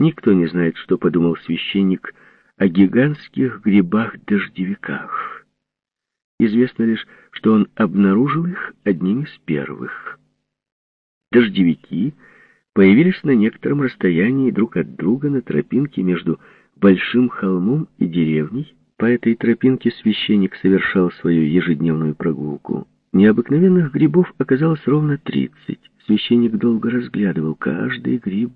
Никто не знает, что подумал священник о гигантских грибах-дождевиках. Известно лишь, что он обнаружил их одним из первых. Дождевики появились на некотором расстоянии друг от друга на тропинке между большим холмом и деревней. По этой тропинке священник совершал свою ежедневную прогулку. Необыкновенных грибов оказалось ровно тридцать. Священник долго разглядывал каждый гриб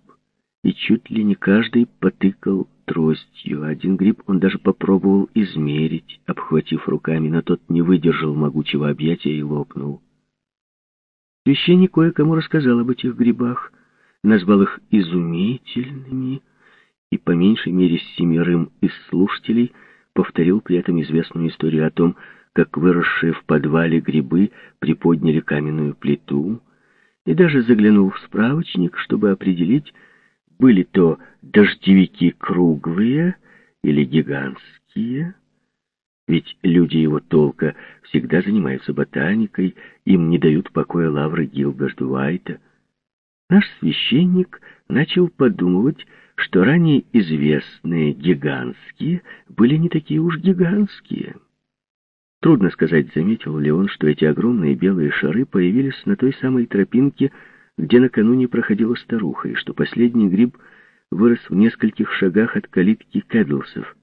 и чуть ли не каждый потыкал тростью. Один гриб он даже попробовал измерить, обхватив руками, но тот не выдержал могучего объятия и лопнул. Священник кое-кому рассказал об этих грибах, назвал их изумительными и по меньшей мере семерым из слушателей повторил при этом известную историю о том, как выросшие в подвале грибы приподняли каменную плиту, и даже заглянул в справочник, чтобы определить, были то дождевики круглые или гигантские, ведь люди его толка всегда занимаются ботаникой, им не дают покоя лавры Гилберт Уайта. Наш священник начал подумывать, что ранее известные гигантские были не такие уж гигантские. Трудно сказать, заметил ли он, что эти огромные белые шары появились на той самой тропинке, где накануне проходила старуха, и что последний гриб вырос в нескольких шагах от калитки Кэдлсов.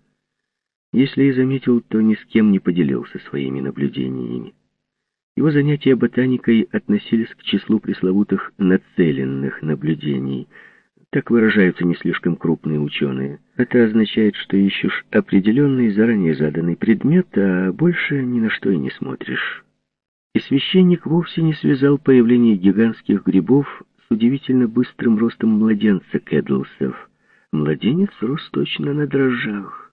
Если и заметил, то ни с кем не поделился своими наблюдениями. Его занятия ботаникой относились к числу пресловутых нацеленных наблюдений. Так выражаются не слишком крупные ученые. Это означает, что ищешь определенный заранее заданный предмет, а больше ни на что и не смотришь. И священник вовсе не связал появление гигантских грибов с удивительно быстрым ростом младенца Кэдлсов. Младенец рос точно на дрожжах.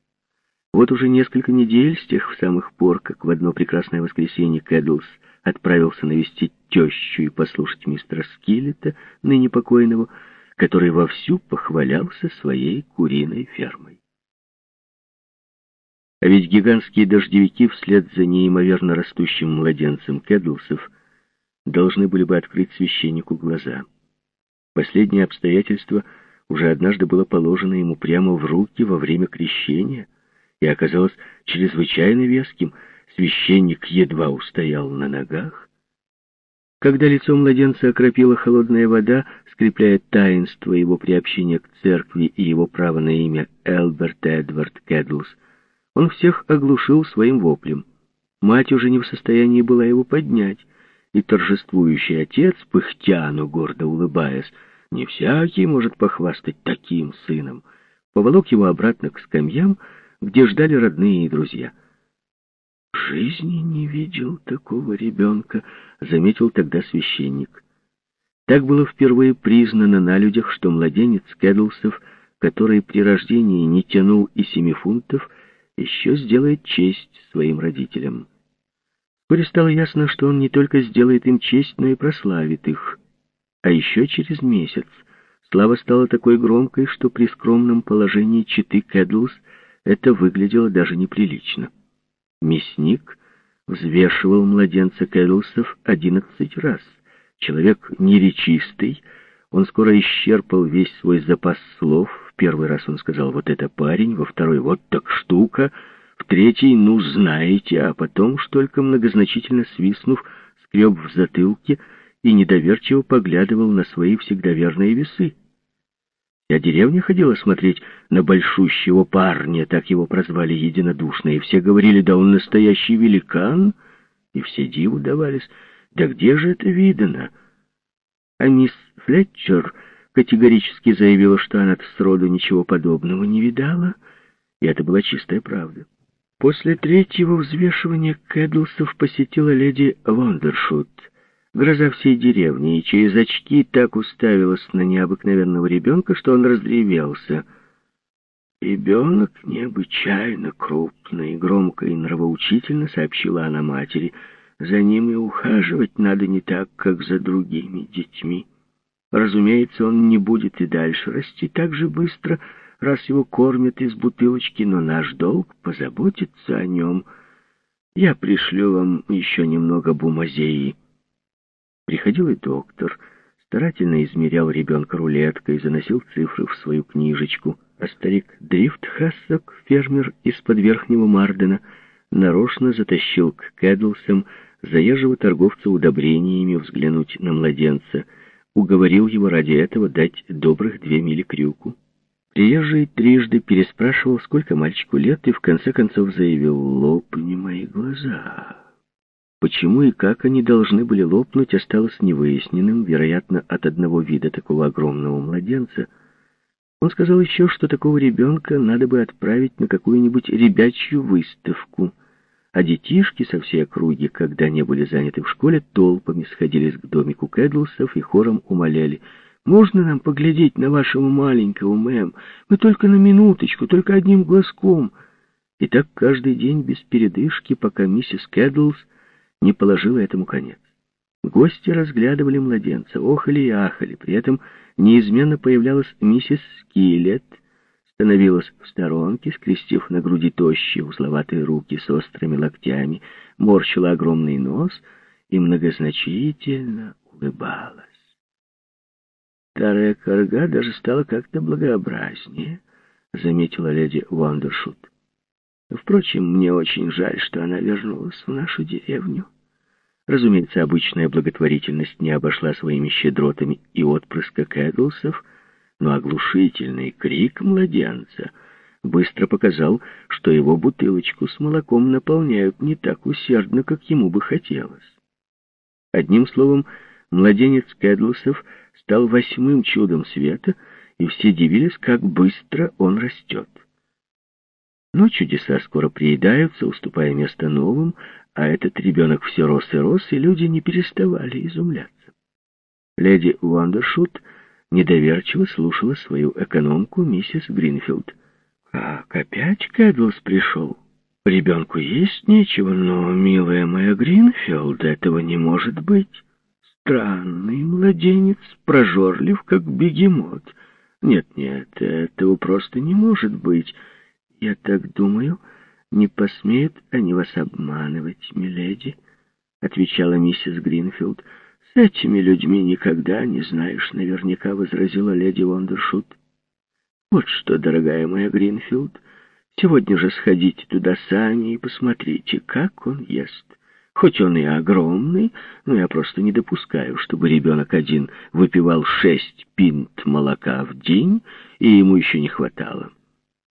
Вот уже несколько недель с тех самых пор, как в одно прекрасное воскресенье Кэдлс отправился навестить тещу и послушать мистера Скиллета, ныне покойного, который вовсю похвалялся своей куриной фермой. А ведь гигантские дождевики вслед за неимоверно растущим младенцем Кэдлсов должны были бы открыть священнику глаза. Последнее обстоятельство уже однажды было положено ему прямо в руки во время крещения и оказалось чрезвычайно веским. Священник едва устоял на ногах. Когда лицо младенца окропила холодная вода, скрепляя таинство его приобщения к церкви и его право на имя Элберт Эдвард Кэдлс, он всех оглушил своим воплем. Мать уже не в состоянии была его поднять, и торжествующий отец, пыхтя, но гордо улыбаясь, не всякий может похвастать таким сыном, поволок его обратно к скамьям, где ждали родные и друзья. «В жизни не видел такого ребенка», — заметил тогда священник. Так было впервые признано на людях, что младенец Кэдлсов, который при рождении не тянул и семи фунтов, — еще сделает честь своим родителям. Вскоре стало ясно, что он не только сделает им честь, но и прославит их. А еще через месяц слава стала такой громкой, что при скромном положении читы Кэдлс это выглядело даже неприлично. Мясник взвешивал младенца Кэдлсов одиннадцать раз. Человек неречистый, он скоро исчерпал весь свой запас слов, первый раз он сказал «вот это парень», во второй «вот так штука», в третий «ну знаете», а потом только многозначительно свистнув, скреб в затылке и недоверчиво поглядывал на свои всегда верные весы. Вся деревня ходила смотреть на большущего парня, так его прозвали единодушно, и все говорили, да он настоящий великан, и все диву давались, да где же это видано? А мисс Флетчер категорически заявила, что она сроду ничего подобного не видала, и это была чистая правда. После третьего взвешивания Кэдлсов посетила леди Вондершут, гроза всей деревни, и через очки так уставилась на необыкновенного ребенка, что он разревелся. «Ребенок необычайно крупный», — громко и нравоучительно сообщила она матери. «За ним и ухаживать надо не так, как за другими детьми». Разумеется, он не будет и дальше расти так же быстро, раз его кормят из бутылочки, но наш долг — позаботиться о нем. Я пришлю вам еще немного бумазеи. Приходил и доктор, старательно измерял ребенка рулеткой, заносил цифры в свою книжечку, а старик Дрифт Хассок, фермер из-под Верхнего Мардена, нарочно затащил к Кэдлсам заезжего торговца удобрениями взглянуть на младенца, уговорил его ради этого дать добрых две мили крюку. Приезжий трижды переспрашивал, сколько мальчику лет, и в конце концов заявил «Лопни мои глаза». Почему и как они должны были лопнуть, осталось невыясненным, вероятно, от одного вида такого огромного младенца. Он сказал еще, что такого ребенка надо бы отправить на какую-нибудь ребячью выставку — а детишки со всей округи, когда не были заняты в школе, толпами сходились к домику Кэдлсов и хором умоляли. «Можно нам поглядеть на вашего маленького, мэм? Мы только на минуточку, только одним глазком». И так каждый день без передышки, пока миссис Кэдлс не положила этому конец. Гости разглядывали младенца, охали и ахали, при этом неизменно появлялась миссис Скиллет — становилась в сторонке, скрестив на груди тощие узловатые руки с острыми локтями, морщила огромный нос и многозначительно улыбалась. Старая корга даже стала как-то благообразнее, заметила леди Уандершут. Впрочем, мне очень жаль, что она вернулась в нашу деревню. Разумеется, обычная благотворительность не обошла своими щедротами и отпрыска Кэдлсов — но оглушительный крик младенца быстро показал, что его бутылочку с молоком наполняют не так усердно, как ему бы хотелось. Одним словом, младенец Кэдлсов стал восьмым чудом света, и все дивились, как быстро он растет. Но чудеса скоро приедаются, уступая место новым, а этот ребенок все рос и рос, и люди не переставали изумляться. Леди Уандершут — недоверчиво слушала свою экономку миссис Гринфилд. «Как опять Кэдлс пришел? Ребенку есть нечего, но, милая моя Гринфилд, этого не может быть. Странный младенец, прожорлив, как бегемот. Нет-нет, этого просто не может быть. Я так думаю, не посмеют они вас обманывать, миледи», — отвечала миссис Гринфилд, — «Этими людьми никогда не знаешь наверняка», — возразила леди Вондершут. «Вот что, дорогая моя Гринфилд, сегодня же сходите туда сами и посмотрите, как он ест. Хоть он и огромный, но я просто не допускаю, чтобы ребенок один выпивал шесть пинт молока в день, и ему еще не хватало».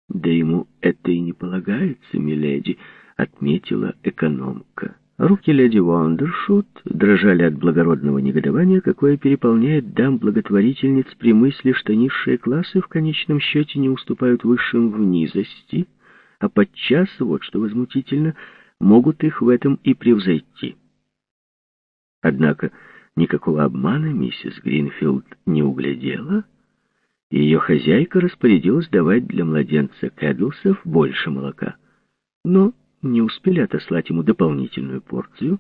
«Да ему это и не полагается, миледи», — отметила экономка. Руки леди Вондершут дрожали от благородного негодования, какое переполняет дам-благотворительниц при мысли, что низшие классы в конечном счете не уступают высшим в низости, а подчас, вот что возмутительно, могут их в этом и превзойти. Однако никакого обмана миссис Гринфилд не углядела, и ее хозяйка распорядилась давать для младенца Кэдлсов больше молока. Но не успели отослать ему дополнительную порцию,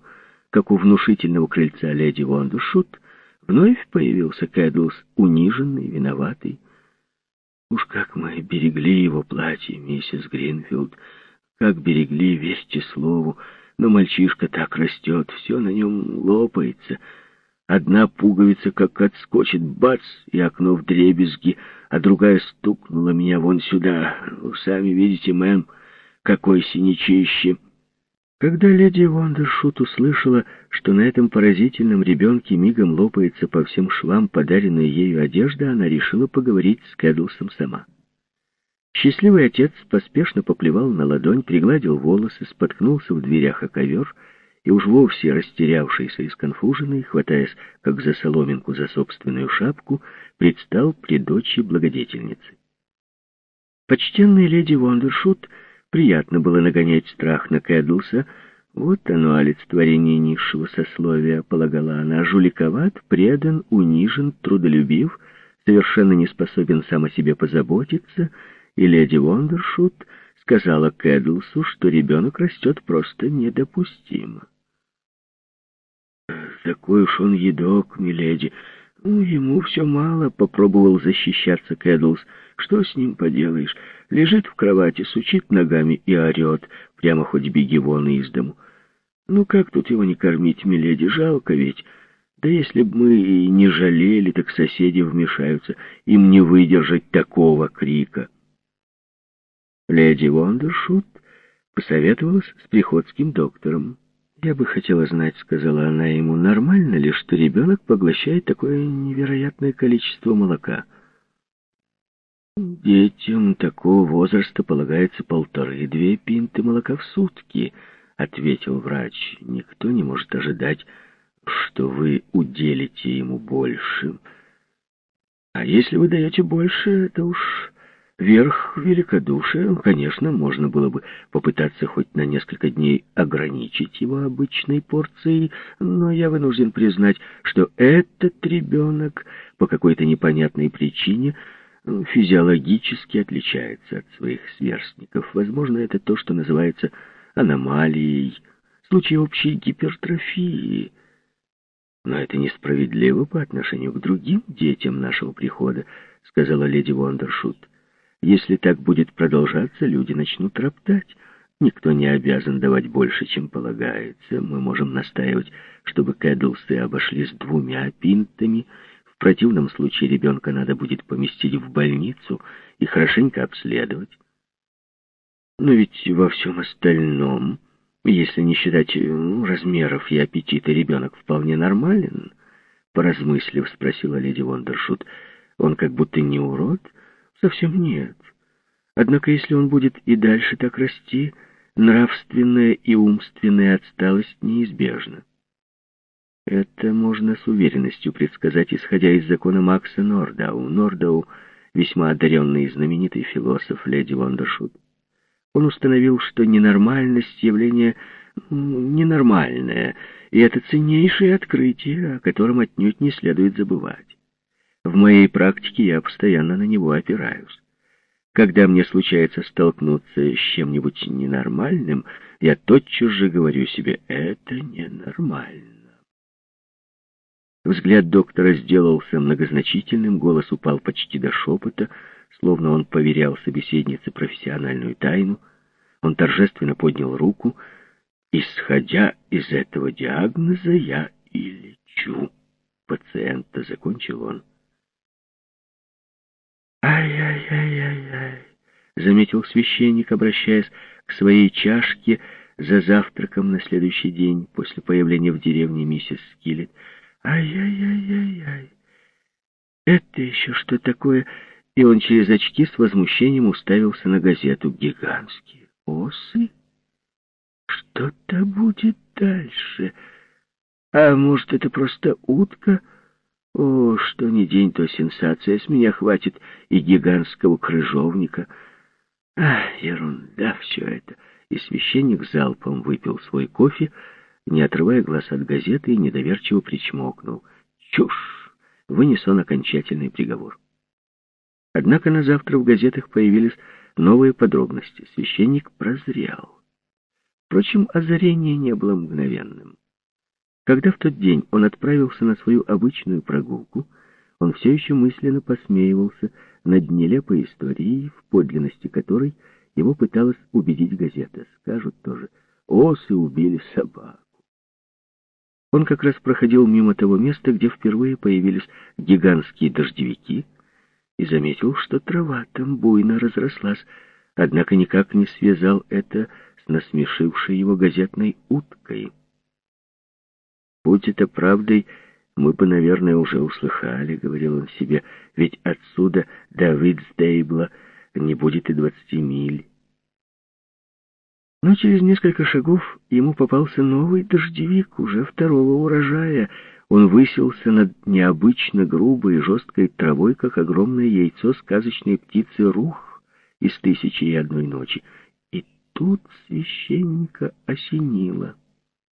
как у внушительного крыльца леди Вондушут вновь появился Кэдлс, униженный, виноватый. Уж как мы берегли его платье, миссис Гринфилд, как берегли, верьте слову, но мальчишка так растет, все на нем лопается. Одна пуговица как отскочит, бац, и окно в дребезги, а другая стукнула меня вон сюда. Вы сами видите, мэм, — какой синячище!» Когда леди Вондершут услышала, что на этом поразительном ребенке мигом лопается по всем швам подаренная ею одежда, она решила поговорить с Кэдлсом сама. Счастливый отец поспешно поплевал на ладонь, пригладил волосы, споткнулся в дверях о ковер и уж вовсе растерявшийся и сконфуженный, хватаясь как за соломинку за собственную шапку, предстал при дочери благодетельницы. Почтенная леди Вондершут — Приятно было нагонять страх на Кэдлса. Вот оно, олицетворение низшего сословия, полагала она. Жуликоват, предан, унижен, трудолюбив, совершенно не способен сам о себе позаботиться, и леди Вондершут сказала Кэдлсу, что ребенок растет просто недопустимо. «Такой уж он едок, миледи. Ну, ему все мало», — попробовал защищаться Кэдлс. «Что с ним поделаешь?» Лежит в кровати, сучит ногами и орет, прямо хоть беги вон из дому. Ну как тут его не кормить, миледи, жалко ведь. Да если бы мы и не жалели, так соседи вмешаются. Им не выдержать такого крика. Леди Вондершут посоветовалась с приходским доктором. «Я бы хотела знать, — сказала она ему, — нормально ли, что ребенок поглощает такое невероятное количество молока?» «Детям такого возраста полагается полторы-две пинты молока в сутки», — ответил врач. «Никто не может ожидать, что вы уделите ему больше. А если вы даете больше, это уж верх великодушия. Конечно, можно было бы попытаться хоть на несколько дней ограничить его обычной порцией, но я вынужден признать, что этот ребенок по какой-то непонятной причине физиологически отличается от своих сверстников. Возможно, это то, что называется аномалией, случай общей гипертрофии. «Но это несправедливо по отношению к другим детям нашего прихода», — сказала леди Вондершут. «Если так будет продолжаться, люди начнут роптать. Никто не обязан давать больше, чем полагается. Мы можем настаивать, чтобы Кэдлсы обошлись двумя пинтами. В противном случае ребенка надо будет поместить в больницу и хорошенько обследовать. Но ведь во всем остальном...» Если не считать ну, размеров и аппетита, ребенок вполне нормален, поразмыслив, спросила леди Вондершут. Он как будто не урод? Совсем нет. Однако, если он будет и дальше так расти, нравственная и умственная отсталость неизбежна. Это можно с уверенностью предсказать, исходя из закона Макса Нордау. Нордау — весьма одаренный и знаменитый философ леди Вондершут. Он установил, что ненормальность — явление ненормальное, и это ценнейшее открытие, о котором отнюдь не следует забывать. В моей практике я постоянно на него опираюсь. Когда мне случается столкнуться с чем-нибудь ненормальным, я тотчас же говорю себе «это ненормально». Взгляд доктора сделался многозначительным, голос упал почти до шепота — словно он поверял собеседнице профессиональную тайну, он торжественно поднял руку. «Исходя из этого диагноза, я и лечу пациента», — закончил он. «Ай-яй-яй-яй-яй», — заметил священник, обращаясь к своей чашке за завтраком на следующий день после появления в деревне миссис Скиллет. «Ай-яй-яй-яй-яй, это еще что такое?» и он через очки с возмущением уставился на газету «Гигантские осы». Что-то будет дальше. А может, это просто утка? О, что ни день, то сенсация. С меня хватит и гигантского крыжовника. Ах, ерунда все это. И священник залпом выпил свой кофе, не отрывая глаз от газеты, и недоверчиво причмокнул. Чушь! Вынес он окончательный приговор. Однако на завтра в газетах появились новые подробности. Священник прозрел. Впрочем, озарение не было мгновенным. Когда в тот день он отправился на свою обычную прогулку, он все еще мысленно посмеивался над нелепой историей, в подлинности которой его пыталась убедить газета. Скажут тоже, осы убили собаку. Он как раз проходил мимо того места, где впервые появились гигантские дождевики — и заметил, что трава там буйно разрослась, однако никак не связал это с насмешившей его газетной уткой. «Будь это правдой, мы бы, наверное, уже услыхали», — говорил он себе, «ведь отсюда до Витсдейбла не будет и двадцати миль». Но через несколько шагов ему попался новый дождевик, уже второго урожая — он высился над необычно грубой и жесткой травой, как огромное яйцо сказочной птицы Рух из «Тысячи и одной ночи». И тут священника осенило.